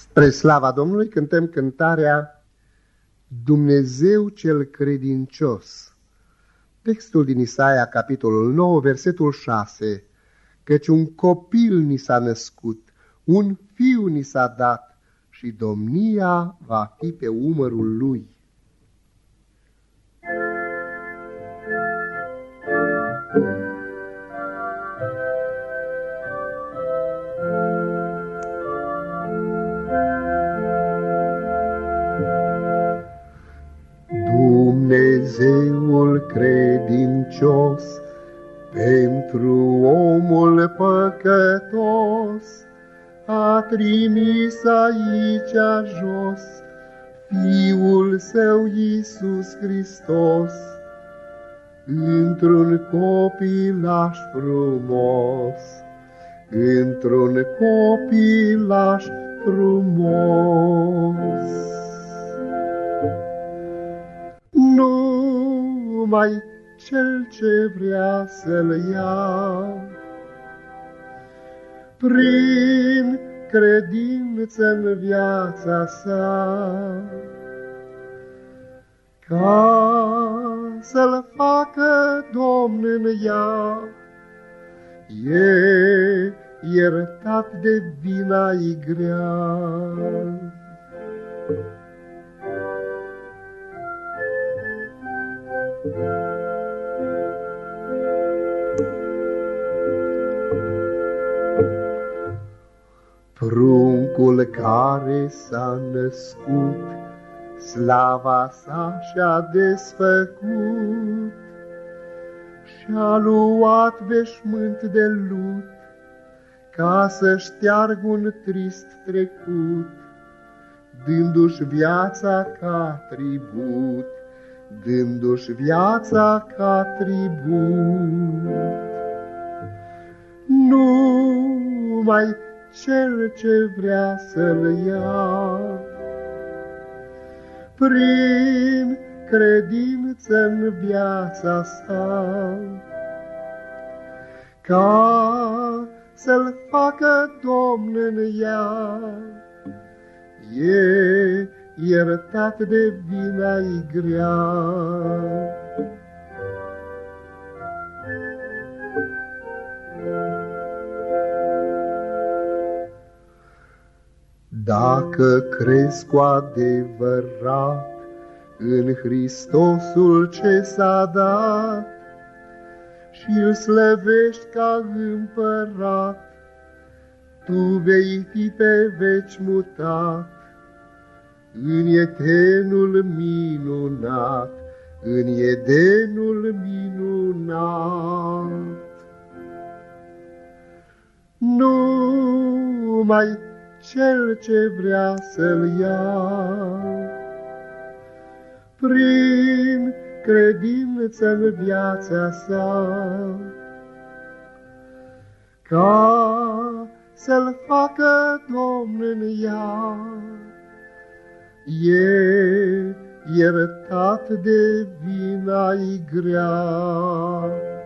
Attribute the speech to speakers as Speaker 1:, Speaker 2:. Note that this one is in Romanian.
Speaker 1: Spre slava Domnului cântăm cântarea Dumnezeu cel credincios. Textul din Isaia, capitolul 9, versetul 6. Căci un copil ni s-a născut, un fiu ni s-a dat și domnia va fi pe umărul lui. Dumnezeul credincios pentru omul păcătos a trimis aici jos Fiul Său Iisus Hristos într-un copilaș frumos, într-un copilaș frumos. Numai cel ce vrea să-l ia. Prin credință în viața sa, ca să-l facă Domn în ea, e iertat de vina-i grea. Pruncul care s-a născut, slava sa și-a desfăcut, Și-a luat veșmânt de lut, ca să șteargă un trist trecut, Dându-și viața ca tribut dându-și viața ca tribut. Numai cel ce vrea să-l ia, prin credință în viața sa, ca să-l facă Domn în ea, e iertat de vina-i grea. Dacă crezi cu adevărat în Hristosul ce s-a dat și îl slăvești ca împărat, tu vei fi pe veci mutat în Edenul minunat, în Edenul minunat. Numai cel ce vrea să-l ia, prin credință în viața sa, ca să-l facă Domn în ea. E iertat de vina-i grea.